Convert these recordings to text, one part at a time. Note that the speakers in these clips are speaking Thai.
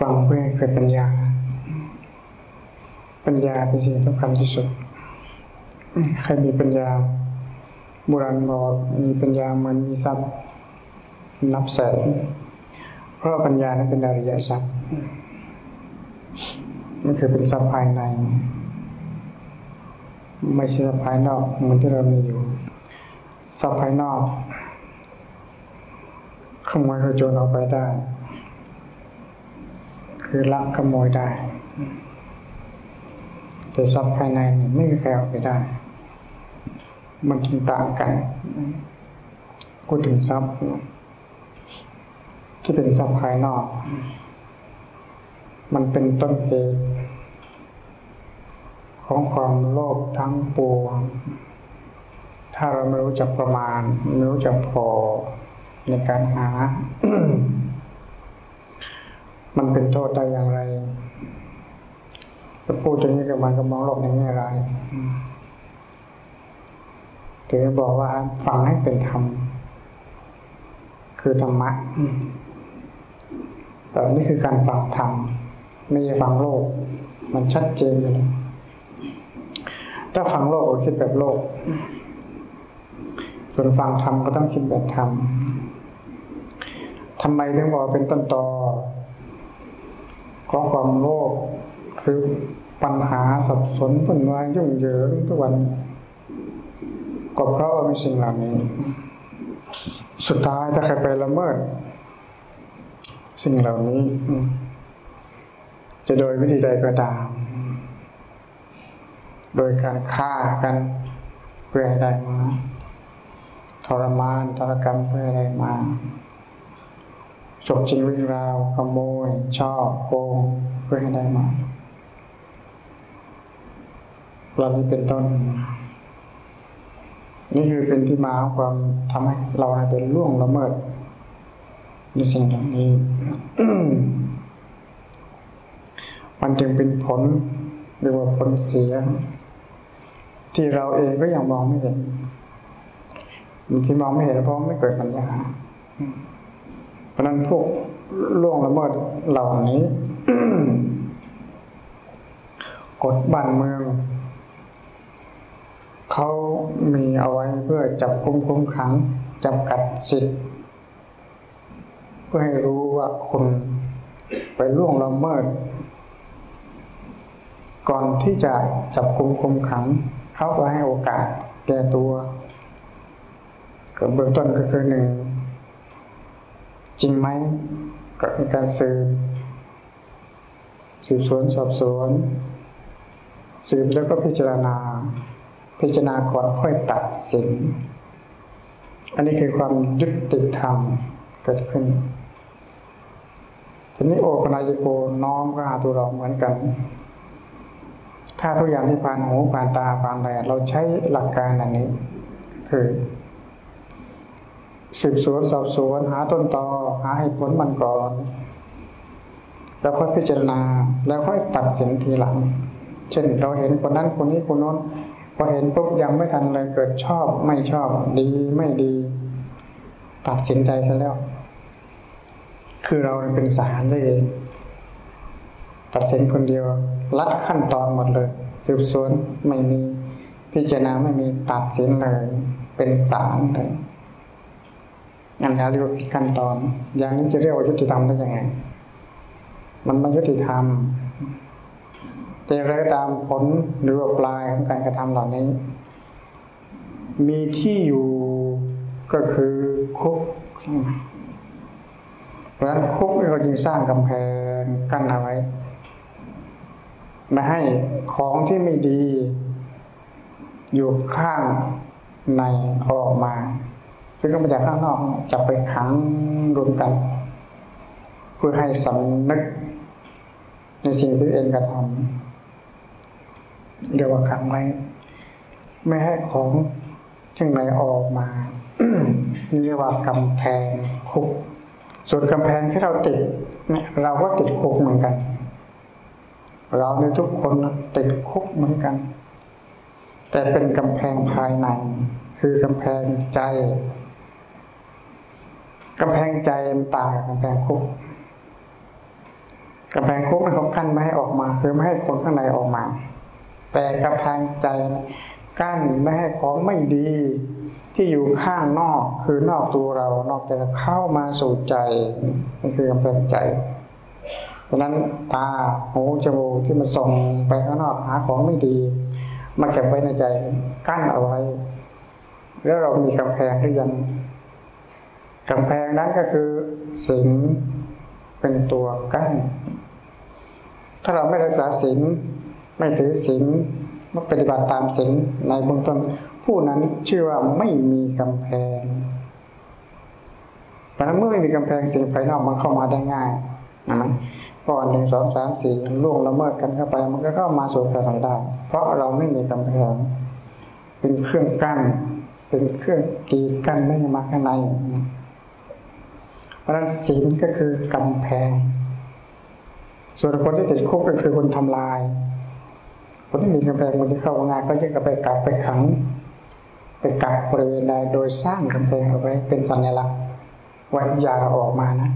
ฟังเพื่อให้เกิดปัญญา ปัญญาเป็นสิ่งสำคัญที่สุด ใครมีปัญญาโบราณบอกมีปัญญาเหมือนมีทรัพย์ นับแสนเพราะปัญญานั้นเป็นอริยทรัพย์นี่คือเป็นทรัพย์ภายใน ไม่ใช่ทรัพย์ภายนอกเหมือนที่เรามีอยู่ทรัพย์ภายนอกขโมยขโจรเอาไปได้ คือลักขโมยได้ แต่ทรัพย์ภายในนี่ไม่มีใครเอาไปได้ มันจึงต่างกันพูดถึงทรัพย์ ที่เป็นทรัพย์ภายนอก มันเป็นต้นเหตุของความโลภทั้งปวง ถ้าเราไม่รู้จักประมาณ ไม่รู้จักพอในการหา มันเป็นโทษได้อย่างไรจะพูดอย่างนี้กับมันก็มองโลกในแง่ร้ายถึงบอกว่าฟังให้เป็นธรรม คือธรรมะแต่นี่คือการฟังธรรม ไม่ใช่ฟังโลก มันชัดเจนอยู่แล้วถ้าฟังโลกก็คิดแบบโลก ส่วนฟังธรรมก็ต้องคิดแบบธรรมทำไมถึงบอกเป็นต้นตอ ของความโลภหรือปัญหาสับสนวุ่นวายยุ่งเหยิงทุกวัน ก็เพราะว่ามีสิ่งเหล่านี้ สุดท้ายถ้าใครไปละเมิด สิ่งเหล่านี้ จะโดยวิธีใดก็ตาม โดยการฆ่ากันเพื่อให้ได้มาทรมานทรกรรมเพื่อให้ได้มา ฉกชิงวิ่งราว ขโมยชอบโกงเพื่อให้ได้มาเหล่านี้เป็นต้น นี่คือเป็นที่มาของความทำให้เราเป็นล่วงละเมิดในสิ่งเหล่านี้ มันจึงเป็นผลหรือว่าผลเสีย ที่เราเองก็ยังมองไม่เห็นที่มองไม่เห็นเพราะไม่เกิดปัญญา เพราะนั้นพวกล่วงละเมิดเหล่านี้กฎบ้านเมือง เขามีเอาไว้เพื่อจับกุมคุมขังจำกัดสิทธิ์ เพื่อให้รู้ว่าคุณไปล่วงละเมิด ก่อนที่จะจับกุมคุมขัง เขาก็ให้โอกาสแก้ตัวเบื้องต้นก็คือหนึ่ง จริงไหมก็มีการสืบสืบสวนสอบสวน สืบแล้วก็พิจารณา พิจารณาก่อนค่อยตัดสิน อันนี้คือความยุติธรรมเกิดขึ้นทีนี้โอปนายโกน้อมก็หาตัวเราเหมือนกัน ถ้าทุกอย่างที่ผ่านหูผ่านตาผ่านอะไรเราใช้หลักการอันนี้ คือ สืบสวนสอบสวนหาต้นตอหาเหตุผลมันก่อน แล้วค่อยพิจารณาแล้วค่อยตัดสินทีหลัง เช่นเราเห็นคนนั้นคนนี้คนโน้นพอเห็นปุ๊บยังไม่ทันเลยเกิดชอบไม่ชอบดีไม่ดี ตัดสินใจซะแล้ว คือเราเป็นสารได้เองตัดสินคนเดียวลัดขั้นตอนหมดเลย สืบสวนไม่มีพิจารณาไม่มีตัดสินเลย เป็นสารเลย อันนี้เรียกว่าผิดขั้นตอน อย่างนี้จะเรียกว่ายุติธรรมได้ยังไง มันไม่ยุติธรรมแต่อะไรก็ตามผลหรือว่าปลายของการกระทำเหล่านี้ มีที่อยู่ก็คือคุกเพราะฉะนั้นคุกเขาจึงสร้างกำแพงกั้นเอาไว้ไม่ให้ของที่ไม่ดี อยู่ข้างในออกมา ซึ่งก็มาจากข้างนอกจะไปขังรวมกัน เพื่อให้สำนึกในสิ่งที่เองกระทำเรียกว่าขังไว้ไม่ให้ของข้างในออกมานี่เรียกว่ากำแพงคุก ส่วนกำแพงที่เราติดเนี่ยเราก็ติดคุกเหมือนกัน เราในทุกคนติดคุกเหมือนกัน แต่เป็นกำแพงภายใน คือกำแพงใจ กำแพงใจมันต่างกับกำแพงคุกกำแพงคุกนั้นเขากั้นไม่ให้ออกมา คือไม่ให้คนข้างในออกมา แต่กำแพงใจกั้นไม่ให้ของไม่ดี ที่อยู่ข้างนอกคือนอกตัวเรา นอกจากเข้ามาสู่ใจนี่คือกำแพงใจเพราะนั้นตาหูจมูกที่มันส่งไปข้างนอกหาของไม่ดี มาเก็บไว้ในใจกั้นเอาไว้ แล้วเรามีกำแพงหรือยัง กำแพงนั้นก็คือศีลเป็นตัวกั้น ถ้าเราไม่รักษาศีลไม่ถือศีลไม่ปฏิบัติตามศีลในเบื้องต้น ผู้นั้นชื่อว่าไม่มีกำแพงเพราะนั้นเมื่อไม่มีกำแพงสิ่งภายนอกมันเข้ามาได้ง่ายนะพอหนึ่งสองสามสี่ล่วงละเมิดกันเข้าไป มันก็เข้ามาสู่ภายในได้ เพราะเราไม่มีกำแพง เป็นเครื่องกั้น เป็นเครื่องกีดกั้นไม่มาข้างใน เพราะนั้นศีลก็คือกำแพง ส่วนคนที่ติดคุกก็คือคนทำลาย คนที่มีกำแพงคนที่เข้างานก็ยิ่งกับไปกักไปขัง ไปกักบริเวณใดโดยสร้างกำแพงเอาไว้เป็นสัญลักษณ์ว่าอย่าออกมานะ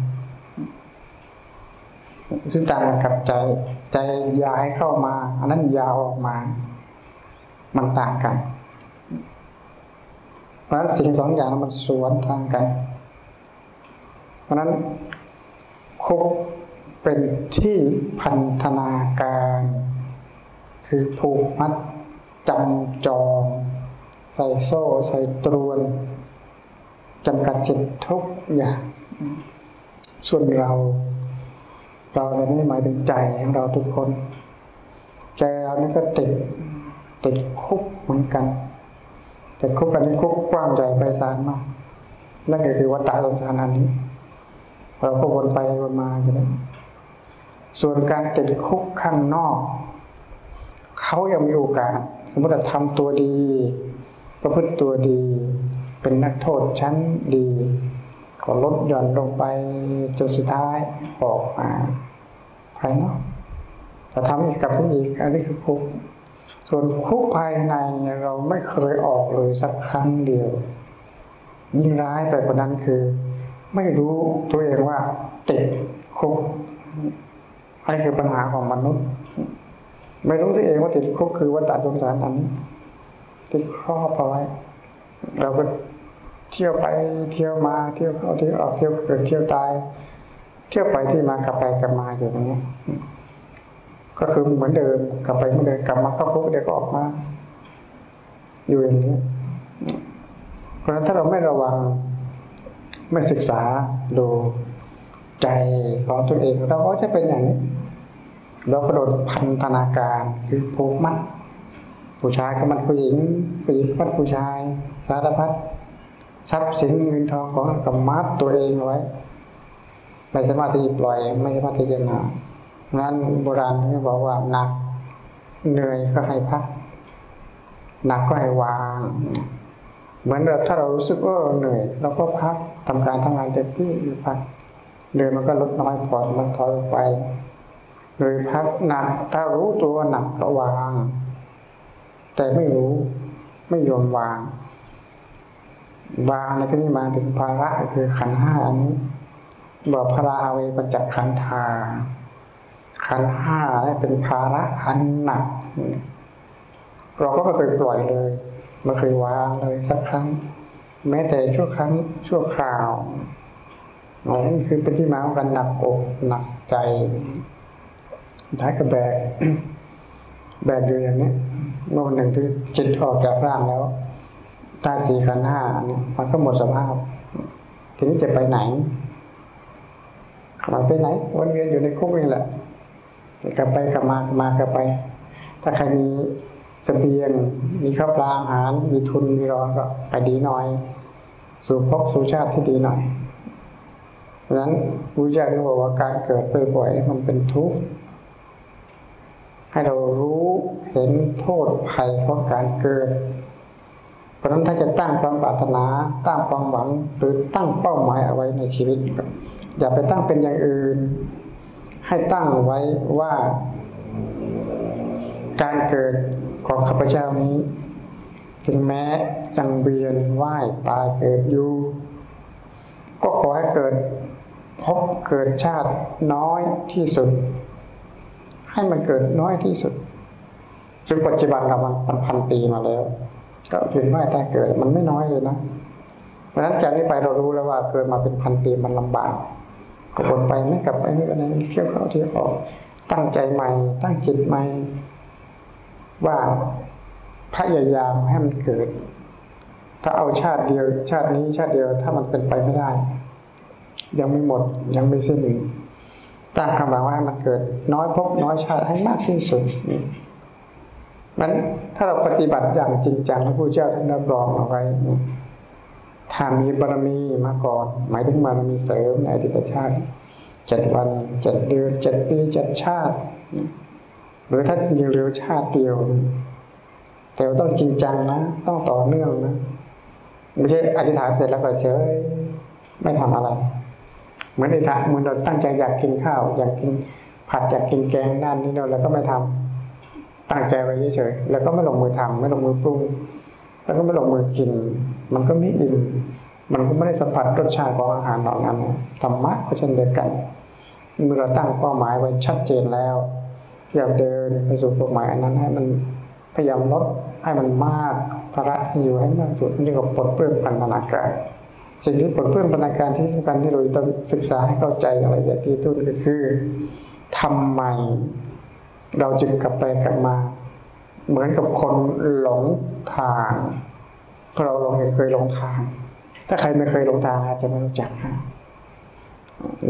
ซึ่งต่างกันกับใจใจยาให้เข้ามา อันนั้นยาออกมา มันต่างกัน เพราะฉะนั้นสิ่งสองอย่างมันสวนทางกัน ราะนั้นคุกเป็นที่พันธนาการ คือผูกมัดจำจองใส่โซ่ใส่ตรวนจำกัดสิทธิทุกอย่าง ส่วนเรา เราแต่นี้หมายถึงใจของเราทุกคน ใจเรานี่ก็ติดติดคุกเหมือนกัน แต่คุกกันนี้คุกกว้างใหญ่ไพศาลมากนั่นก็คือวัฏฏะสงสารอันนี้ เราก็วนไปวนมาอยู่นั้นส่วนการติดคุกข้างนอก เขายังมีโอกาส สมมติว่าทำตัวดี ประพฤติตัวดี เป็นนักโทษชั้นดี ก็ลดหย่อนลงไปจนสุดท้ายออกมาภายนอกแต่ทำอีกกับอีก อันนี้คือคุก ส่วนคุกภายในเราไม่เคยออกเลยสักครั้งเดียว ยิ่งร้ายไปกว่านั้นคือ ไม่รู้ตัวเองว่าติดคุกอันนี้คือปัญหาของมนุษย์ ไม่รู้ตัวเองว่าติดคุกคือวัฏสงสารอันนี้ ติดครอบเอาไว้เราก็เที่ยวไปเที่ยวมาเที่ยวเข้าเที่ยวออกเที่ยวเกิดเที่ยวตาย เที่ยวไปที่มากลับไปกลับมาอยู่ตรงนี้ก็คือเหมือนเดิมกลับไปเหมือนเดิมกลับมาเข้าคุกเดี๋ยวก็ออกมา อยู่อย่างนี้เพราะฉะนั้นถ้าเราไม่ระวัง ไม่ศึกษาดูใจของตัวเองเราก็จะเป็นอย่างนี้ เราก็โดนพันธนาการคือผูกมัดผู้ชายก็มันผู้หญิงผู้หญิงก็มัดผู้ชาย สารพัดทรัพย์สินเงินทองของกับมัดตัวเองไว้ไม่สามารถที่จะปล่อยไม่สามารถที่จะหนานั้นโบราณที่บอกว่าหนักเหนื่อยก็ให้พัก หนักก็ให้วาง เหมือนเราถ้าเรารู้สึกว่าเราเหนื่อยเราก็พัก ทำการทำงานเต็มที่อยู่พักเหนื่อยมันก็ลดน้อยผ่อนมันถอยลงไปโดยพักหนักถ้ารู้ตัวหนักก็วาง แต่ไม่รู้ไม่ยอมวาง วางในที่นี้มาถึงภาระคือขันห้าอันนี้บอกพระอาเวปัญจขันธาขันห้าเป็นภาระอันหนัก เราก็ไม่เคยปล่อยเลยไม่เคยวางเลยสักครั้ง แม้แต่ชั่วครั้งชั่วคราวนี่คือเป็นที่มาของการหนักอกหนักใจท้ายกับแบก แบกอยู่อย่างนี้เมื่อวันหนึ่งที่จิตออกจากร่างแล้วธาสี่ขันห้าเนี่ยมันก็หมดสภาพ ทีนี้จะไปไหนมันไปไหนวนเวียนอยู่ในคุกนี่แหละกลับไปกลับมากลับมากลับไป ถ้าใครมี สเสบียง มีข้าวปลาอาหาร มีทุน มีรอนก็ไปดีหน่อย สู่พบสู่ชาติที่ดีหน่อยเพราะนั้นผู้เจ้าบอกว่าการเกิดบ่อยๆมันเป็นทุกข์ให้เรารู้เห็นโทษภัยของการเกิด เพราะนั้นถ้าจะตั้งความปรารถนา ตั้งความหวังหรือตั้งเป้าหมายเอาไว้ในชีวิต อย่าไปตั้งเป็นอย่างอื่น ให้ตั้งไว้ว่า การเกิด ของข้าพเจ้านี้ ถึงแม้ยังเวียนว่ายตายเกิดอยู่ ก็ขอให้เกิดพบเกิดชาติน้อยที่สุด ให้มันเกิดน้อยที่สุดซึ่งปัจจุบันเรามันพันปีมาแล้ว ก็เพียนว่าแต่เกิดมันไม่น้อยเลยนะเพราะฉะนั้นจากนี้ไปเรารู้แล้วว่าเกิดมาเป็นพันปีมันลำบากก็วนไปไม่กลับไปไม่อะไรเที่ยวเข้าเที่ยวออกตั้งใจใหม่ ตั้งจิตใหม่ ว่าพยายามให้มันเกิด ถ้าเอาชาติเดียว ชาตินี้ชาติเดียวถ้ามันเป็นไปไม่ได้ ยังไม่หมดยังไม่สิ้นตั้งคำหวังว่าให้มันเกิด น้อยพบน้อยชาติให้มากที่สุดนั้นถ้าเราปฏิบัติอย่างจริงจังพระพุทธเจ้าท่านรับรองเอาไว้ถ้ามีบารมีมาก่อน หมายถึงบารมีเสริมในอดีตชาติเจ็ดวันเจ็ดเดือนเจ็ดปีเจ็ดชาติ หรือถ้าจริงๆเหลือชาติเดียว แต่ต้องจริงจังนะ ต้องต่อเนื่องนะ ไม่ใช่อธิษฐานเสร็จแล้วก็เฉยไม่ทำอะไร เหมือนอธิษฐานเหมือนเราตั้งใจอยากกินข้าว อยากกินผัดอยากกินแกงนั่นนี่โน่นแล้วก็ไม่ทำตั้งใจไว้เฉยๆแล้วก็ไม่ลงมือทำไม่ลงมือปรุง แล้วก็ไม่ลงมือกิน มันก็ไม่อิ่มมันก็ไม่ได้สัมผัสรสชาติของอาหารเหล่านั้นธรรมะก็เช่นเดียวกันเมื่อเราตั้งเป้าหมายไว้ชัดเจนแล้ว อยากเดินไปสู่เป้าหมายอันนั้นให้มันพยายามลดให้มันมากภาระที่อยู่ให้มากสุดนี่ก็ปลดเปลื้องพันธนาการสิ่งที่ปลดเปลื้องพันธนาการที่สำคัญที่เราต้องศึกษาให้เข้าใจอะไรอย่างที่ต้นก็คือทำไมเราจึงกลับไปกลับมา เหมือนกับคนหลงทางเราลองเห็นเคยหลงทาง ถ้าใครไม่เคยหลงทางอาจจะไม่รู้จัก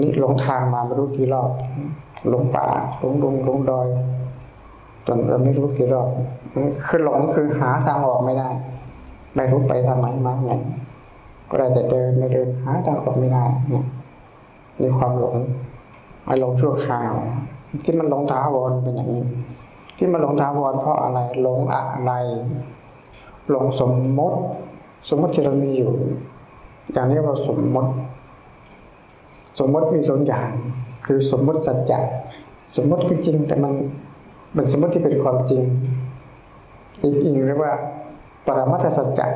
นี่หลงทางมาไม่รู้กี่รอบหลงป่าหลงดงหลงดอย จนเราไม่รู้กี่รอบคือหลงคือหาทางออกไม่ได้ ไม่รู้ไปทางไหนมาไงก็ได้แต่เดินไม่เดินหาทางออกไม่ได้เนี่ยมีความหลงไอ้หลงชั่วคราวที่มันหลงท้าวรเป็นอย่างนี้ ที่มันหลงท้าวรเพราะอะไรหลงอะไรหลงสมมติ สมมติที่เรามีอยู่ อย่างนี้เราสมมติ สมมติมีสองอย่าง คือสมมติสัจจะสมมติคือจริง แต่มันเป็นสมมติที่เป็นความจริง อีกอีกเรียกว่า ปรมัตถสัจจะ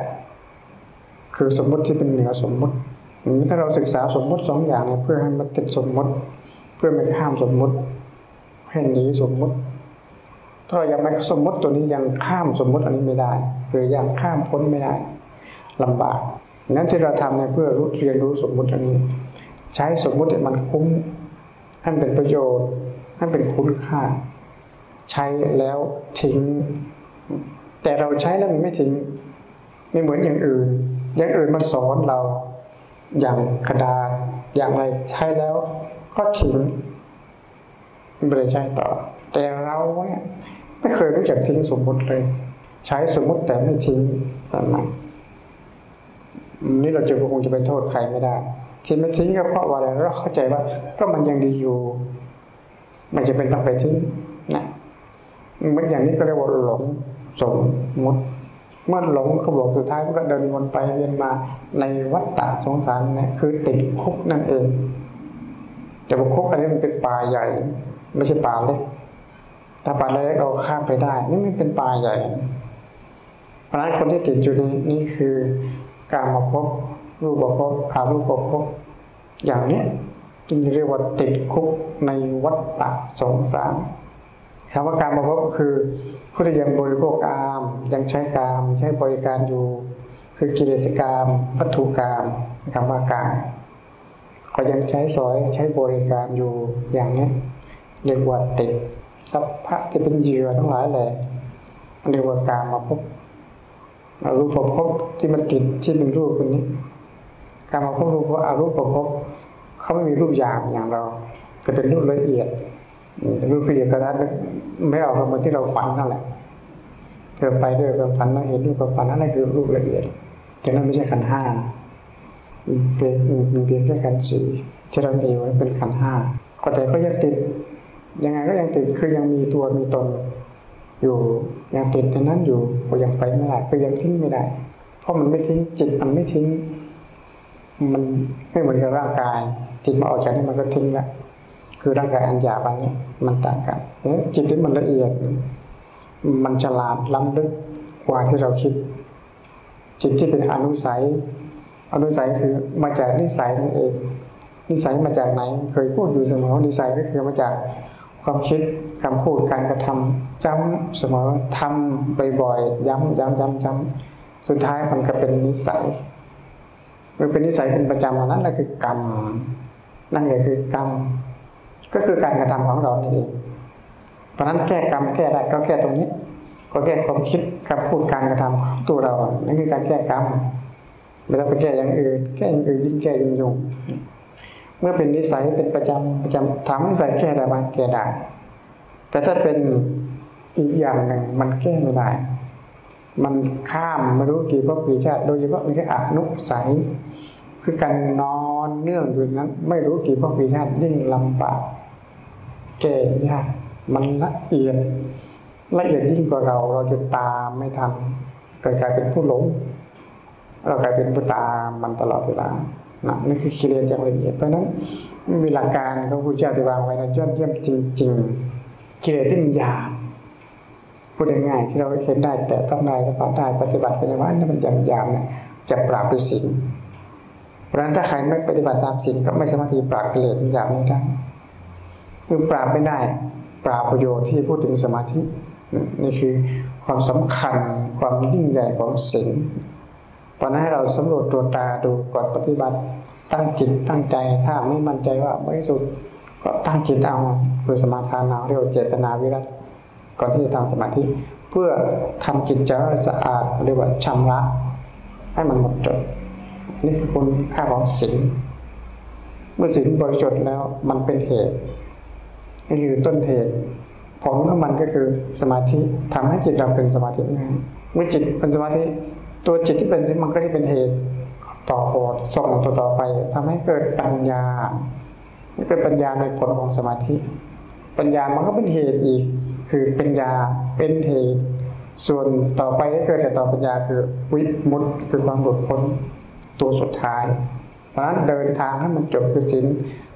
คือสมมติที่เป็นเหนือสมมติถ้าเราศึกษาสมมติสองอย่างเนี่ยเพื่อให้มันติดสมมติ เพื่อไม่ข้ามสมมติให้หนีสมมติ ถ้าเรายังไม่สมมติตัวนี้ยังข้ามสมมติอันนี้ไม่ได้ คือยังข้ามพ้นไม่ได้ลำบากนั้นที่เราทำเนี่ยเพื่อรู้เรียนรู้สมมติอันนี้ ใช้สมมติมันคุ้มให้เป็นประโยชน์ให้เป็นคุณค่า ใช้แล้วทิ้ง แต่เราใช้แล้วมันไม่ทิ้ง ไม่เหมือนอย่างอื่น อย่างอื่นมันสอนเราอย่างกระดาษอย่างไรใช้แล้วก็ทิ้งไม่ได้ใช้ต่อ แต่เราเนี่ยไม่เคยรู้จักทิ้งสมมติเลย ใช้สมมติแต่ไม่ทิ้งนั้นนี่เราจะคงจะไปโทษใครไม่ได้ ที่ไม่ทิ้งก็เพราะว่าอะไรเราเข้าใจว่า ก็มันยังดีอยู่ มันจะเป็นต้องไปทิ้งนะเมือนอย่างนี้ก็เรียกว่าหลงสมมติเมื่อหลงเขาบอกสุดท้ายมันก็เดินวนไปเวียนมาในวัฏฏะสงสารนะคือติดคุกนั่นเอง แต่ว่าคุกอันนี้มันเป็นป่าใหญ่ ไม่ใช่ป่าเล็กถ้าป่าเล็กเราข้ามไปได้ นี่มันเป็นป่าใหญ่ เพราะนั้นคนที่ติดอยู่ในนี้คือการมาพบ รูปภพอารูปภพอย่างนี้จึงเรียกว่าติดคุกในวัฏฏะสงสารคำว่าการมาพบก็คือผู้ที่ยังบริโภคกาม ยังใช้กาม ใช้บริการอยู่ คือกิเลสกามวัตถุกามคำว่ากามก็ยังใช้สอยใช้บริการอยู่อย่างนี้เรียกว่าติดสัพพะที่เป็นเหยื่อทั้งหลายแหละเรียกว่าการมาพบรูปภพที่มันติดที่เป็นรูปคนนี้ การมาพบรูปอารูปภพเขาไม่มีรูปอย่างอย่างเรา แต่เป็นรูปละเอียดรูปละเอียดกระทัดไม่ออกเหมือนที่เราฝันนั่นแหละเกิดไปด้วยความฝันเราเห็นด้วยความฝันนั่นคือรูปละเอียดแต่นั้นไม่ใช่ขันห้าเป็นเพียงแค่ขันสี่ที่เรามีไว้เป็นขันห้าก็แต่ก็ยังติดยังไงก็ยังติดคือยังมีตัวมีตนอยู่ยังติดในนั้นอยู่ก็ยังไปไม่ได้ก็ยังทิ้งไม่ได้ เพราะมันไม่ทิ้งจิตมันไม่ทิ้ง มันไม่เหมือนกับร่างกายจิตมาออกจากนี้มันก็ทิ้งแล้วคือร่างกายอันหยาบอันนี้มันต่างกันจิตที่มันละเอียด มันฉลาดล้ำลึกกว่าที่เราคิด จิตที่เป็นอนุสัย อนุสัยคือมาจากนิสัยนั่นเอง นิสัยมาจากไหน เคยพูดอยู่เสมอว่านิสัยก็คือมาจากความคิดคำพูดการกระทำจำเสมอทำบ่อยๆย้ำย้ำย้ำย้ำสุดท้ายมันก็เป็นนิสัย มื่อเป็นนิสัยเป็นประจำนั่นแหละคือกรรม นั่นก็คือกรรม ก็คือการกระทำของเรานี่เองเพราะนั้นแก้กรรมแก้ได้ก็แก้ตรงนี้ ก็แก้ความคิดคำพูดการกระทำของตัวเรา นั่นคือการแก้กรรมไม่ต้องไปแก้อย่างอื่น แก้อย่างอื่นยิ่งแก้ยิ่งยุ่งเมื่อเป็นนิสัยเป็นประจำประจำถามนิสัยแก้ได้ไหมแก้ได้ แต่ถ้าเป็นอีกอย่างหนึ่งมันแก้ไม่ได้ มันข้ามไม่รู้กี่พวกกี่ชาติโดยเฉพาะมันแค่อนุสัย คือการนอนเนื่องอยู่นั้น ไม่รู้กี่พวกกี่ชาติยิ่งลำบากแก้ยากมันละเอียด ละเอียดยิ่งกว่าเราเราจนตามไม่ทันเกิดกลายเป็นผู้หลง เรากลายเป็นผู้ตามมันตลอดเวลานะนี่คือกิเลสอย่างละเอียดเพราะนั้นมีหลักการของพระเจ้าที่วางไว้นะยอดเยี่ยมจริง ๆ กิเลสที่มันหยาบ พูดง่ายๆที่เราเห็นได้แต่ต้องได้สัมผัสได้ปฏิบัติเป็นว่านี่มันยำยามเนี่ยจะปราบด้วยศีลเพราะฉะนั้นถ้าใครไม่ปฏิบัติตามศีลก็ไม่สามารถที่ปราบกิเลสหยาบนี้ได้คือปราบไม่ได้ ปราบประโยชน์ที่พูดถึงสมาธินี่คือความสำคัญความยิ่งใหญ่ของศีลตอนนั้นให้เราสำรวจตัวตาดูก่อนปฏิบัติ ตั้งจิตตั้งใจถ้าไม่มั่นใจว่าไม่สุดก็ตั้งจิตเอาคือสมาทานเอาเรียกว่าเจตนาวิรัต ก่อนที่จะทำสมาธิ เพื่อทำจิตใจให้สะอาดเรียกว่าชำระให้มันหมดจด นี่คือคุณค่าของศีลเมื่อศีลบริสุทธิ์แล้วมันเป็นเหตุนี่คือต้นเหตุผลของมันก็คือสมาธิทำให้จิตเราเป็นสมาธิง่ายเมื่อจิตเป็นสมาธิ ตัวจิตที่เป็นมันก็จะเป็นเหตุต่อโอดส่งตัวต่อไปทำให้เกิดปัญญาเกิดปัญญาในผลของสมาธิ ปัญญามันก็เป็นเหตุอีก คือปัญญาเป็นเหตุส่วนต่อไปที่เกิดแต่ต่อปัญญาคือวิมุตต์คือความหลุดพ้นตัวสุดท้าย เพราะฉะนั้นเดินทางให้มันจบคือศีล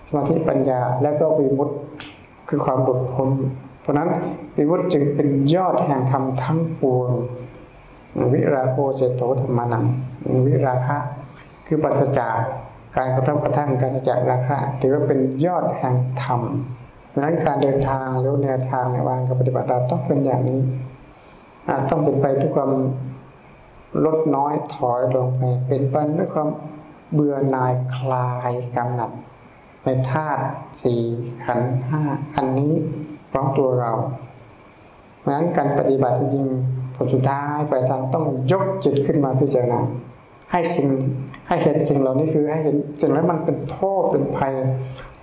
สมาธิปัญญาแล้วก็วิมุตต์คือความหลุดพ้น เพราะนั้นวิมุตต์จึงเป็นยอดแห่งธรรมทั้งปวง วิราโคเสโตธรรมานังวิราคะคือปัจจากการกระทบกระทั่งการจากราคะถือว่าเป็นยอดแห่งธรรม ดังนั้นการเดินทางหรือแนวทางในวางกับปฏิบัติเราต้องเป็นอย่างนี้ต้องเป็นไปด้วยความลดน้อยถอยลงไป เป็นไปด้วยความเบื่อหน่ายคลายกำหนัดในธาตุสี่ขันห้าอันนี้ของตัวเราเพราะฉะนั้นการปฏิบัติจริงผลสุดท้ายไปทางต้องยกจิตขึ้นมาพิจารณาให้สิ่งให้เห็นสิ่งเหล่านี้คือให้เห็นสิ่งนั้นมันเป็นโทษเป็นภัย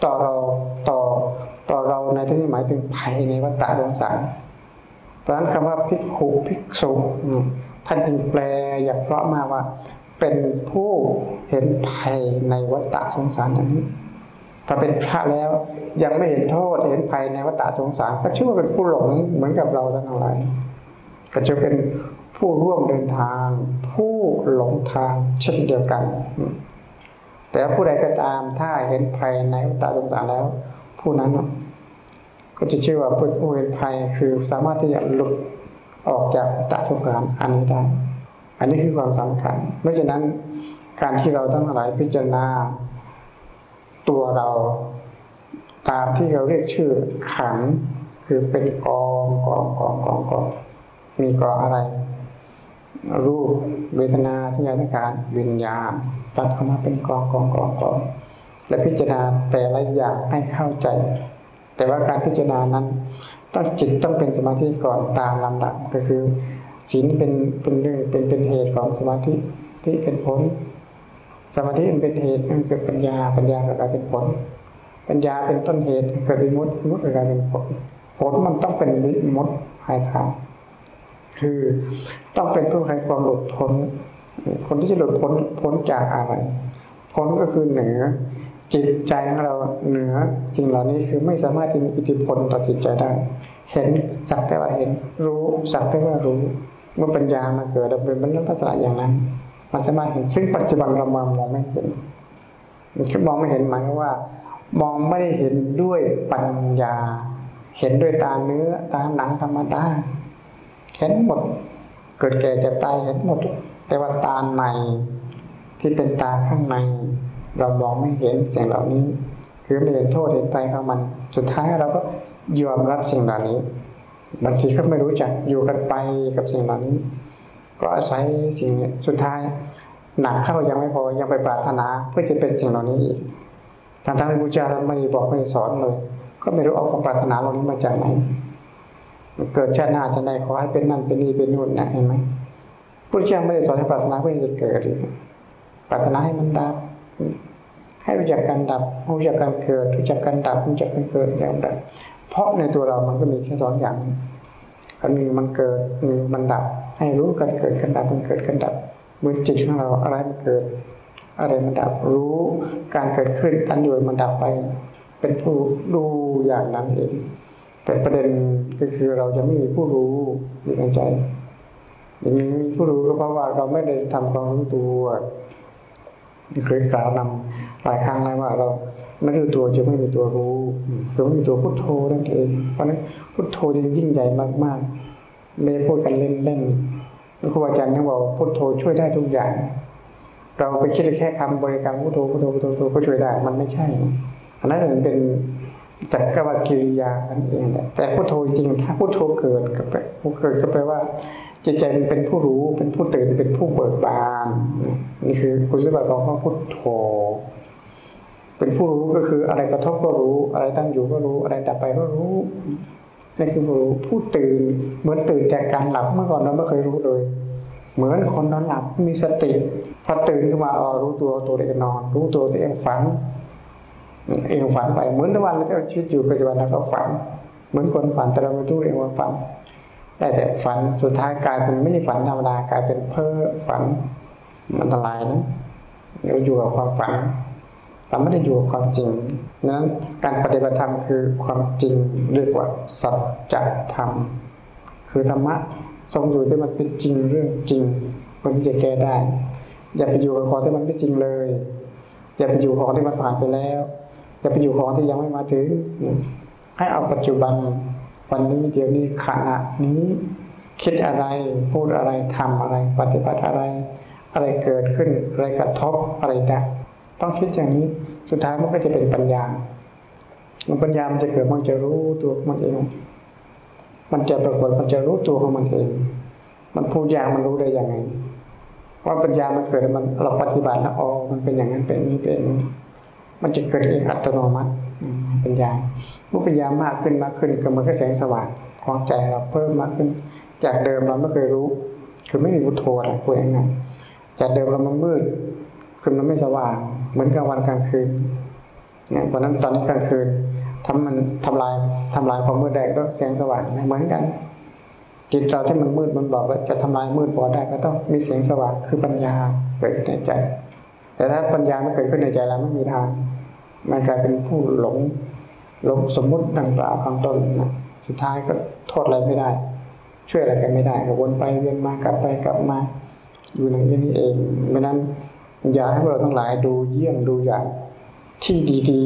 ต่อเราต่อ ต่อเราในที่นี้หมายถึงภัยในวัฏฏะสงสารเพราะฉะนั้นคำว่าภิกขุภิกษุท่านจึงแปลอย่างเพราะมาว่า เป็นผู้เห็นภัยในวัฏฏะสงสารอันนี้ ถ้าเป็นพระแล้วยังไม่เห็นโทษเห็นภัยในวัฏฏะสงสาร ก็ชื่อว่าเป็นผู้หลงเหมือนกับเราทั้งหลายก็จะเป็นผู้ร่วมเดินทาง ผู้หลงทางเช่นเดียวกัน แต่ผู้ใดก็ตามถ้าเห็นภัยในวัฏสงสารแล้ว ผู้นั้น ก็จะชื่อว่าเป็นผู้เห็นภัยคือสามารถที่จะหลุดออกจากวัฏสงสารอันนี้ได้ อันนี้คือความสำคัญเพราะฉะนั้นการที่เราทั้งหลายพิจารณา ตัวเราตามที่เราเรียกชื่อขันคือเป็นกองกองกองกองกองมีกองอะไร รูปเวทนาสัญญาสังขารวิญญาณตัดออกมาเป็นกองกองกองกอง และพิจารณาแต่ละอย่างให้เข้าใจ แต่ว่าการพิจารณานั้น ต้องจิตต้องเป็นสมาธิก่อนตามลำดับก็คือศีลเป็นเป็นเรื่องเป็นเป็นเหตุของสมาธิที่เป็นผล สมาธิมันเป็นเหตุมันเกิดปัญญาปัญญาก็กลายเป็นผล ปัญญาเป็นต้นเหตุเกิดวิมุตติมุตติกลายเป็นผล ผลมันต้องเป็นวิมุตติภายทางคือต้องเป็นผู้ให้ความหลุดพ้น คนที่จะหลุดพ้นพ้นจากอะไร พ้นก็คือเหนือ จิตใจของเราเหนือสิ่งเหล่านี้คือไม่สามารถที่มีอิทธิพลต่อจิตใจได้ เห็นสักแต่ว่าเห็น รู้สักแต่ว่ารู้ เมื่อปัญญามาเกิดเป็นบรรลุลักษณะอย่างนั้นมันสามารถเห็นซึ่งปัจจุบันเรามองไม่เห็นมันคือมองไม่เห็นหมายว่า มองไม่ได้เห็นด้วยปัญญา เห็นด้วยตาเนื้อตาหนังธรรมดาเห็นหมดเกิดแก่จะตายเห็นหมด แต่ว่าตาในที่เป็นตาข้างใน เรามองไม่เห็นสิ่งเหล่านี้ คือไม่เห็นโทษเห็นไปของมัน สุดท้ายเราก็ยอมรับสิ่งเหล่านี้ บางทีก็ไม่รู้จักอยู่กันไปกับสิ่งเหล่านี้ ก็อาศัยสิ่งนี้สุดท้ายหนักเข้ายังไม่พอยังไปปรารถนาเพื่อจะเป็นสิ่งเหล่านี้อีกทางทางที่พุทธเจ้าท่านไม่ได้บอกไม่ได้สอนเลย ก็ไม่รู้เอาความปรารถนาเหล่านี้มาจากไหนเกิดชาติหน้าจะได้ขอให้เป็นนั่นเป็นนี่เป็นนู่นนะเห็นไหมพุทธเจ้าไม่ได้สอนให้ปรารถนาเพื่อจะเกิดปรารถนาให้มันดับ ให้รู้จักการดับรู้จักการเกิด รู้จักการดับรู้จักการเกิดอย่างดับเพราะในตัวเรามันก็มีแค่สองอย่างอันหนึ่งมันเกิดหนึ่งมันดับ ให้รู้การเกิดการดับมันเกิดการดับเหมือนจิตของเราอะไรมันเกิด อะไรมันดับรู้การเกิดขึ้นอันอยู่มันดับไป เป็นผู้ดูอย่างนั้นเองแต่ประเด็นก็คือเราจะไม่มีผู้รู้อยู่ในใจยังมีผู้รู้ก็เพราะว่าเราไม่ได้ทำความรู้ตัว เคยกล่าวนำหลายครั้งแล้วว่าเราไม่รู้ตัวจะไม่มีตัวรู้คือไม่มีตัวพุทโธนั่นเอง เพราะนั้นพุทโธจึงยิ่งใหญ่มากๆไม่พูดกันเล่นๆครูบาอาจารย์ท่านบอกพุทโธช่วยได้ทุกอย่าง เราไปคิดแค่คำบริกรรมพุทโธพุทโธพุทโธพุทโธก็ช่วยได้ มันไม่ใช่อันนั้นเป็นสักกวกิริยาอันเองแต่แต่พุทโธจริงถ้าพุทโธเกิดก็แปลเกิดก็แปลว่า จิตใจมันเป็นผู้รู้เป็นผู้ตื่นเป็นผู้เบิกบาน นี่คือคุณสมบัติของพระพุทโธเป็นผู้รู้ก็คืออะไรกระทบก็รู้ อะไรตั้งอยู่ก็รู้ อะไรดับไปก็รู้นี่คือผู้รู้ผู้ตื่นเหมือนตื่นจากการหลับเมื่อก่อนเราไม่เคยรู้เลย เหมือนคนนอนหลับมีสติพอตื่นขึ้นมาอ๋อรู้ตัวตัวเองนอน รู้ตัวตัวเองฝัน เองฝันไปเหมือนทุกวันเราชีวิตอยู่ปัจจุบันเราก็ฝัน เหมือนคนฝันแต่เราไม่รู้เองว่าฝัน ได้แต่ฝันสุดท้ายกลายเป็นไม่ใช่ฝันธรรมดากลายเป็นเพ้อฝันอันตรายนะเราอยู่กับความฝัน เราไม่ได้อยู่กับความจริงนั้นการปฏิบัติธรรมคือความจริงเรียกว่าสัจธรรม คือธรรมะทรงอยู่ที่มันเป็นจริงเรื่องจริงมันจะแก้ได้ อย่าไปอยู่กับของที่มันไม่จริงเลย อย่าไปอยู่ของที่มันผ่านไปแล้ว อย่าไปอยู่ของที่ยังไม่มาถึง ให้เอาปัจจุบัน วันนี้เดี๋ยวนี้ขณะนี้ คิดอะไรพูดอะไรทำอะไร ปฏิบัติอะไร อะไรเกิดขึ้นอะไรกระทบอะไรดับต้องคิดอย่างนี้สุดท้ายมันก็จะเป็นปัญญา มันปัญญามันจะเกิดมันจะรู้ตัวมันเอง มันจะปรากฏมันจะรู้ตัวของมันเอง มันพูดอย่ากมันรู้ได้ยังไงว่าปัญญามันเกิดมันเราปฏิบัติแล้วอ๋อมันเป็นอย่างนั้นเป็นนี้เป็น มันจะเกิดเองอัตโนมัติ ปัญญาเมื่อปัญญามากขึ้นมากขึ้นก็มันก็แสงสว่างของใจเราเพิ่มมากขึ้น จากเดิมเราไม่เคยรู้ คือไม่มีพุทโธอะไรพูดง่ายๆจากเดิมเรามันมืดคืนมันไม่สว่าง เหมือนกลางวันกลางคืนเนี่ยเพราะนั้นตอนนี้กลางคืนทำมันทำลายทำลายความมืดได้ด้วยแสงสว่างเหมือนกัน จิตเราที่มันมืดมันบอกว่าจะทำลายมืดบอดได้ก็ต้องมีเสียงสว่างคือปัญญาเกิดในใจ แต่ถ้าปัญญาไม่เกิดขึ้นในใจเราไม่มีทาง มันกลายเป็นผู้หลง ลงสมมุติดังกล่าวข้างต้นนะสุดท้ายก็โทษอะไรไม่ได้ ช่วยอะไรกันไม่ได้ก็วนไปเวียนมากลับไปกลับมา อยู่อย่างนี้เองไม่นั้นอยากให้พวกเราทั้งหลายดูเยี่ยงดูอย่างที่ดี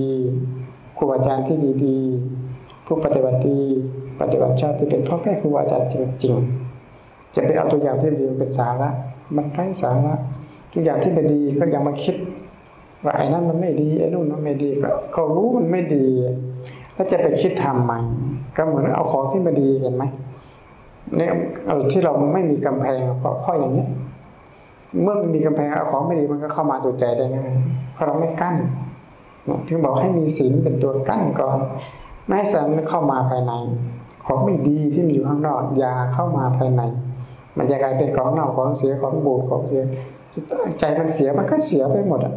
ๆครูอาจารย์ที่ดีๆผู้ปฏิบัติดีปฏิบัติชาติที่เป็นพ่อแม่ครูอาจารย์จริงๆ จะไปเอาตัวอย่างที่ดีเป็นสาระ มันไร้สาระตัวอย่างที่ไม่ดีก็ยังมาคิดว่าไอ้นั้นมันไม่ดีไอ้นู่นมันไม่ดีก็ก็รู้มันไม่ดี แล้วจะไปคิดทำใหม่ก็เหมือนเอาของที่ม่ดีเห็นไหมเนี่ยที่เราไม่มีกำแพงเพราะพ่ออย่างนี้เมื่อมันมีกำแพงเอาของไม่ดีมันก็เข้ามาสู่ใจได้ง่ายเพราะเราไม่กั้นถึงบอกให้มีศีลเป็นตัวกั้นก่อน ไม่ให้สันเข้ามาภายใน ของไม่ดีที่มีอยู่ข้างนอกอย่าเข้ามาภายใน มันจะกลายเป็นของเน่าของเสียของบูดของเสียใจมันเสียมันก็เสียไปหมดอะ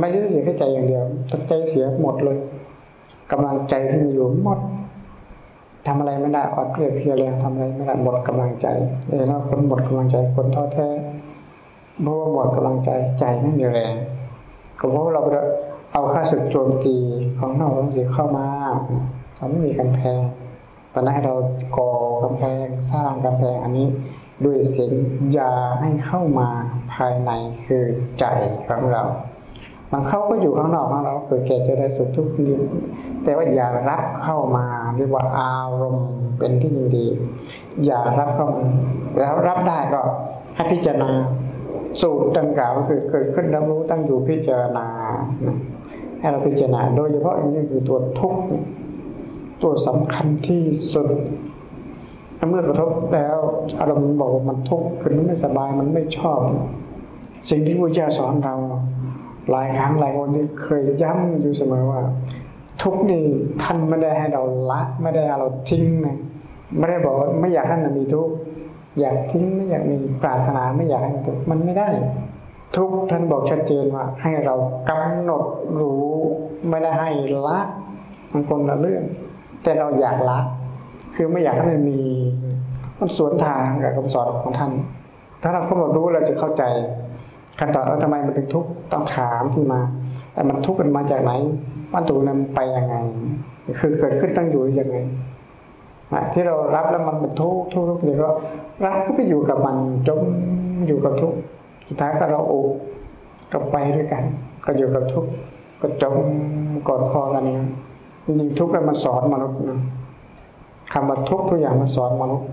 ไม่ใช่เสียแค่ใจอย่างเดียวใจเสียหมดเลย กำลังใจที่มีอยู่หมดทำอะไรไม่ได้อดเกลียดเพียแรงทำอะไรไม่ได้หมดกำลังใจเลยนะคนหมดกำลังใจคนท้อแท้เพราะว่าหมดกำลังใจใจไม่มีแรงก็เพราะเราไปเอาค่าศึกโจมตีของนอกของสีเข้ามาเราไม่มีกำแพงตอนนั้นเราก่อกำแพงสร้างกำแพงอันนี้ด้วยสิ่งยาให้เข้ามาภายในคือใจของเรา มันเขาก็อยู่ข้างนอกของเราเกิดแก่จะได้สุขทุกข์ดีแต่ว่าอย่ารับเข้ามาเรียกว่าอารมณ์เป็นที่ยินดี อย่ารับเข้ามาแล้วรับได้ก็ให้พิจารณาสูตรดังกล่าวก็คือเกิดขึ้นรับรู้ตั้งอยู่พิจารณา ให้เราพิจารณา โดยเฉพาะอย่างยิ่งคือตัวทุกข์ตัวตัวสำคัญที่สุดเมื่อกระทบแล้วอารมณ์บอกว่ามันทุกข์ขึ้นไม่สบายมันไม่ชอบ สิ่งที่พระเจ้าสอนเรา หลายครั้งหลายคนที่เคยย้ำอยู่เสมอว่า ทุกนี่ท่านไม่ได้ให้เราละไม่ได้ให้เราทิ้งนะไม่ได้บอกว่าไม่อยากให้มันมีทุกอยากทิ้งไม่อยากมีปรารถนาไม่อยากให้มันทุกมันไม่ได้ ทุกท่านบอกชัดเจนว่า ให้เรากำหนดรู้ไม่ได้ให้ละมันคนละเรื่อง แต่เราอยากละคือไม่อยากให้มันมีมันสวนทางกับคำสอนของท่าน ถ้าเรากำหนดรู้เราจะเข้าใจ ขั้นตอนว่าทำไมมันถึงทุกข์ต้องถามที่มาแต่มันทุกข์กันมาจากไหนมันถูกนำไปยังไง คือเกิดขึ้นตั้งอยู่ยังไงที่เรารับแล้วมันเป็นทุกข์ทุกข์ทุกข์เดี๋ยวก็รักก็ไปอยู่กับมันจมอยู่กับทุกข์สุดท้ายก็เราอบก็ไปด้วยกัน ก็อยู่กับทุกข์ก็จมกอดคอกันนะจริงๆทุกข์กันมันสอนมนุษย์นะคำว่าทุกข์ทุกอย่างมันสอนมนุษย์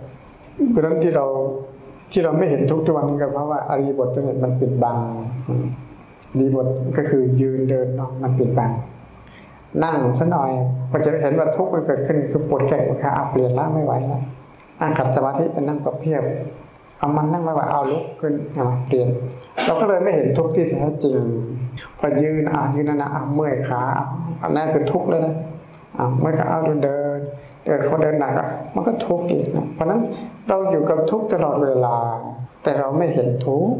เพราะนั้นที่เรา ที่เราไม่เห็นทุกทุกวันนี้ก็เพราะว่าอริบทตัวนี้มันปิดบังดีบทก็คือยืนเดินเนาะมันปิดบัง นั่งซะหน่อยก็จะเห็นว่าทุกข์มันเกิดขึ้นคือปวดแขนปวดขาเปลี่ยนละไม่ไหวแล้วนั่งขัดสมาธิเป็นนั่งกับเพียบเอามันนั่งไม่ไหวเอาลุกขึ้นมาเปลี่ยน เราก็เลยไม่เห็นทุกข์ที่แท้จริง พอยืนอะยืนนั่นนะเมื่อยขาอันนั้นคือทุกข์แล้วนะอะเมื่อยขาเอาเดิน เดินเขาเดินหนักอะมันก็ทุกข์อีกนะเพราะนั้นเราอยู่กับทุกข์ตลอดเวลา แต่เราไม่เห็นทุกข์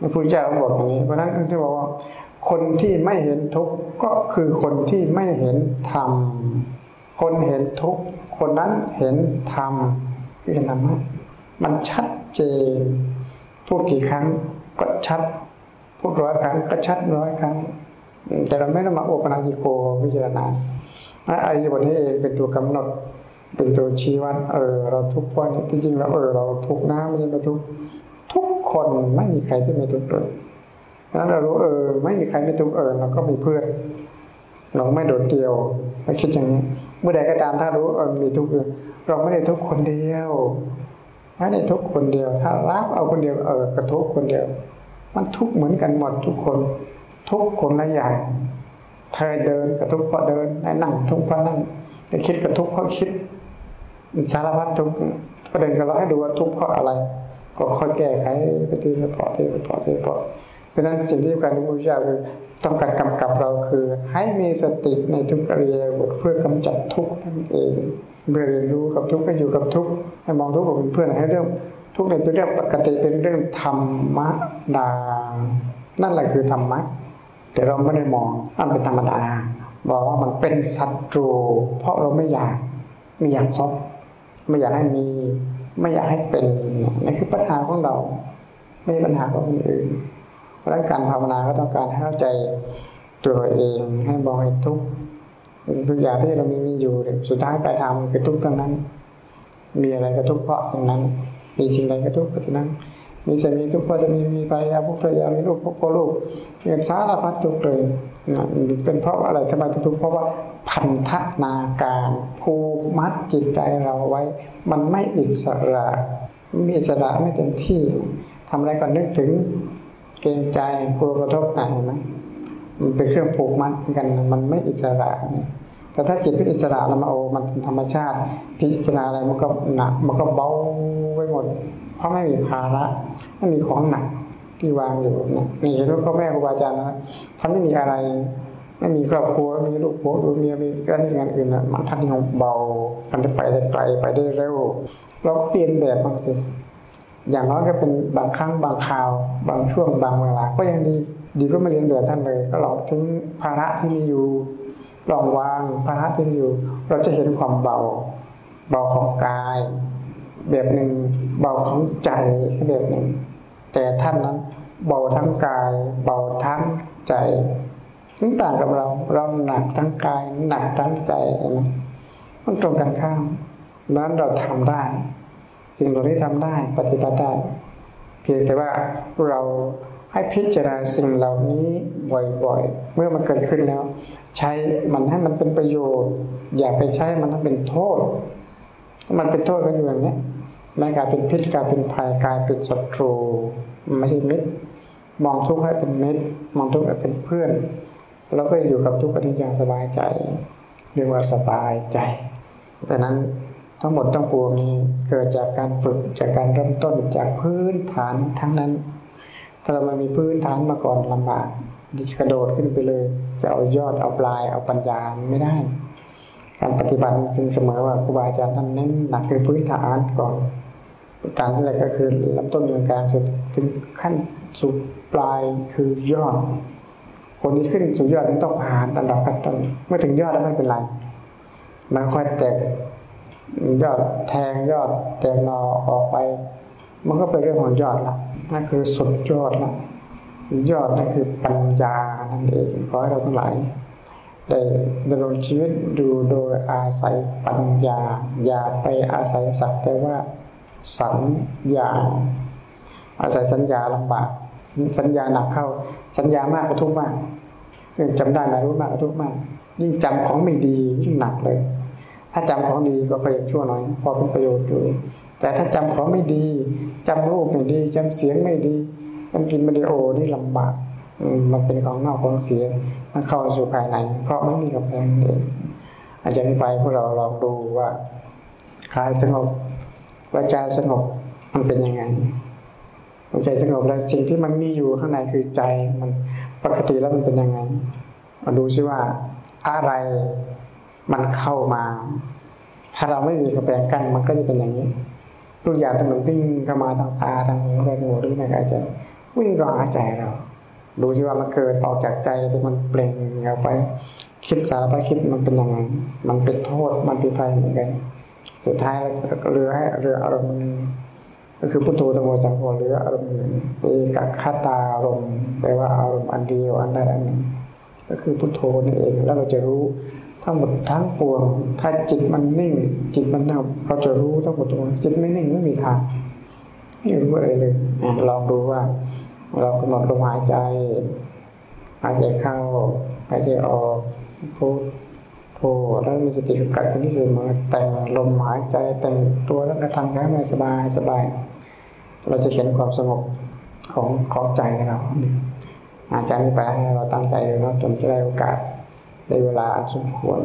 พระพุทธเจ้าบอกอย่างนี้ เพราะนั้นที่บอกว่า คนที่ไม่เห็นทุกข์ก็คือคนที่ไม่เห็นธรรมคนเห็นทุกข์คนนั้นเห็นธรรมคือธรรมะมันชัดเจน พูดกี่ครั้งก็ชัด พูดร้อยครั้งก็ชัดร้อยครั้ง แต่เราไม่ต้องมาโอปนาญิโกพิจารณาอริยบทนี้เองเป็นตัวกำหนด เป็นตัวชี้วัดเออเราทุกคนจริงๆแล้วเออเราทุกน้ำไม่ใช่ไม่ทุกทุกคนไม่มีใครที่ไม่ทุกเลยนั้นเรารู้เออ ไม่มีใครไม่ทุกเออเราก็มีเพื่อนเราไม่โดดเดี่ยวเราคิดอย่างนี้เมื่อใดก็ตามถ้ารู้เออมีทุกเออเราไม่ได้ทุกคนเดียวไม่ได้ทุกคนเดียว ถ้ารับเอาคนเดียวเออกระทุกคนเดียว มันทุกเหมือนกันหมดทุกคน ทุกคนละอย่างเธอเดินกระทุกเพราะเดินนั่งทุกเพราะนั่งคิดกระทุกเพราะคิด สารพัดทุกประเด็นก็เราให้ดูว่าทุกเพราะอะไร ก็ค่อยแก้ไขไปทีละพอทีละพอทีละพอเพราะนั้นสิ่งที่การที่พระพุทธเจ้าคือต้องการกำกับเราคือ ให้มีสติในทุกอริยบทเพื่อกำจัดทุกนั่นเองเมื่อเรียนรู้กับทุกข์ก็อยู่กับทุกข์ให้มองทุกข์เป็นเพื่อนให้เรื่องทุกข์เป็นเรื่องปกติเป็นเรื่องธรรมดา นั่นแหละคือธรรมะแต่เราไม่ได้มองมันเป็นธรรมดาบอกว่ามันเป็นศัตรู เพราะเราไม่อยากไม่อยากพบ ไม่อยากให้มี ไม่อยากให้เป็นนี่คือปัญหาของเรา ไม่ใช่ปัญหาของคนอื่น เพราะฉะนั้นการภาวนาก็ต้องการให้เข้าใจตัวเองให้บอกให้ทุกทุกอย่างที่เรามีมีอยู่สุดท้ายปลายทางคือทุกทั้งนั้น มีอะไรก็ทุกเพราะทั้งนั้น มีสิ่งใดก็ทุกเพราะทั้งนั้น มีสามีทุกเพราะจะมีมีภรรยาพวกภรรยามีลูกพวกพ่อลูกเงินสารพัดทุกเลยเป็นเพราะอะไรทำไมทุกเพราะว่าพันธนาการผูกมัดจิตใจเราไว้ มันไม่อิสระมีอิสระไม่เต็มที่ทำอะไรก็นึกถึงเกรงใจกลัวกระทบหนักไหมมันเป็นเครื่องผูกมัดกันมันไม่อิสระแต่ถ้าจิตเป็นอิสระแล้วมาโอมันธรรมชาติ พิจารณาอะไรมันก็หนักมันก็เบาไปหมด ราะไม่มีภาระไม่มีของหนักที่วางอยู่นะนี่เห็นว่าพ่อแม่ครูบาอาจารย์นะท่านไม่มีอะไร ไม่มีครอบครัวมีลูกผัวดูเมียมีการงานอื่นนะมันท่านยังเบามันจะไปได้ไกลไปได้เร็วเราก็เปลี่ยนแบบบางสิอย่างน้อยก็เป็นบางครั้งบางคราว บางช่วงบางเวลาก็ยังดีดีก็ไม่เรียนแบบท่านเลย ก็ลองทิ้งภาระที่มีอยู่ลองวางภาระที่มีอยู่ เราจะเห็นความเบาเบาของกาย แบบหนึ่ง เบาของใจแบบหนึ่งแต่ท่านนั้นเบาทั้งกาย เบาทั้งใจซึ่งต่างกับเรา เราหนักทั้งกาย หนักทั้งใจนะมันตรงกันข้ามนั้นเราทำได้สิ่งเหล่านี้ทำได้ปฏิบัติได้ เพียงแต่ว่าเราให้พิจารณาสิ่งเหล่านี้บ่อยๆ เมื่อมันเกิดขึ้นแล้ว ใช้มันให้มันเป็นประโยชน์ อย่าไปใช้มันให้เป็นโทษ มันเป็นโทษกันอยู่อย่างนี้ มันกลายเป็นพิษกลายเป็นภัยกลายเป็นศัตรูไม่ใช่มิตร มองทุกข์ให้เป็นมิตร มองทุกข์ให้เป็นเพื่อน เราก็อยู่กับทุกข์กันอย่างสบายใจเรียกว่าสบายใจดังนั้นทั้งหมดทั้งปวงนี้เกิดจากการฝึกจากการเริ่มต้นจากพื้นฐานทั้งนั้น ถ้าเราไม่มีพื้นฐานมาก่อนลำบากที่กระโดดขึ้นไปเลย จะเอายอดเอาปลายเอาปัญญาไม่ได้ การปฏิบัติซึ่งเสมอว่าครูบาอาจารย์ท่านเน้นหนักคือพื้นฐานก่อน การที่แรกก็คือลำต้นกลางสุดถึงขั้นสุดปลายคือยอด คนที่ขึ้นสู่ยอดมันต้องผ่านอันดับขั้นต้นเมื่อถึงยอดแล้วไม่เป็นไร มันค่อยแตกยอดแทงยอดแตกนอออกไป มันก็เป็นเรื่องของยอดละนั่นคือสุดยอดละยอดนั่นคือปัญญานั่นเองขอให้เราทั้งหลายได้ดำรงชีวิตดูโดยอาศัยปัญญา อย่าไปอาศัยสักแต่ว่า สัญญา อาศัยสัญญาลำบาก สัญญาหนักเข้า สัญญามากก็ทุกข์มากจำได้ไหมรู้มากก็ทุกข์มาก ยิ่งจำของไม่ดียิ่งหนักเลย ถ้าจำของดีก็ค่อยชั่วหน่อย พอเป็นประโยชน์อยู่ แต่ถ้าจำของไม่ดีจำรูปไม่ดีจำเสียงไม่ดีจำกินไม่ดีโอนี่ลำบากมันเป็นของนอกของเสียมันเข้าสู่ภายใน เพราะไม่มีกำแพงเองอาจารย์นี้ไปพวกเราลองดูว่ากายสงบ วาจาสงบมันเป็นยังไงหัวใจสงบแล้วสิ่งที่มันมีอยู่ข้างในคือใจมันปกติแล้วมันเป็นยังไงมาดูซิว่าอะไรมันเข้ามา ถ้าเราไม่มีกระแพงกั้นมันก็จะเป็นอย่างนี้ทุกอย่างมันวิ่งเข้ามาทางตาทางหูทางหูหรือในกายใจวิ่งก็หาใจเรา ดูซิว่ามันเกิดออกจากใจที่มันเปล่งออกไป คิดสารพัดคิดมันเป็นยังไงมันเป็นโทษมันเป็นภัยเหมือนกัน สุดท้ายแล้วก็เรือให้เรืออารมณ์หนึ่งก็คือพุทโธธรรมสังโฆเรืออารมณ์หนึ่งเอกคตาอารมณ์แปลว่าอารมณ์อันเดียวอันใดอันหนึ่งก็คือพุทโธนี่เองแล้วเราจะรู้ทั้งหมดทั้งปวง ถ้าจิตมันนิ่ง จิตมันนิ่งเราจะรู้ทั้งหมดทั้งมวลจิตไม่นิ่งไม่มีทางไม่รู้อะไรเลย ลองดูว่า เรากำหนดลมหายใจ หายใจเข้า หายใจออกพุท โอ้แล้วมีสติกำกับคนที่เสมอแต่ลมหายใจแต่งตัวแล้วก็ทำให้มันสบายสบาย เราจะเห็นความสงบของของใจเราอาจารย์นี่ไปให้เราตั้งใจเลยเนาะจนจะได้โอกาสในเวลาอันสมควร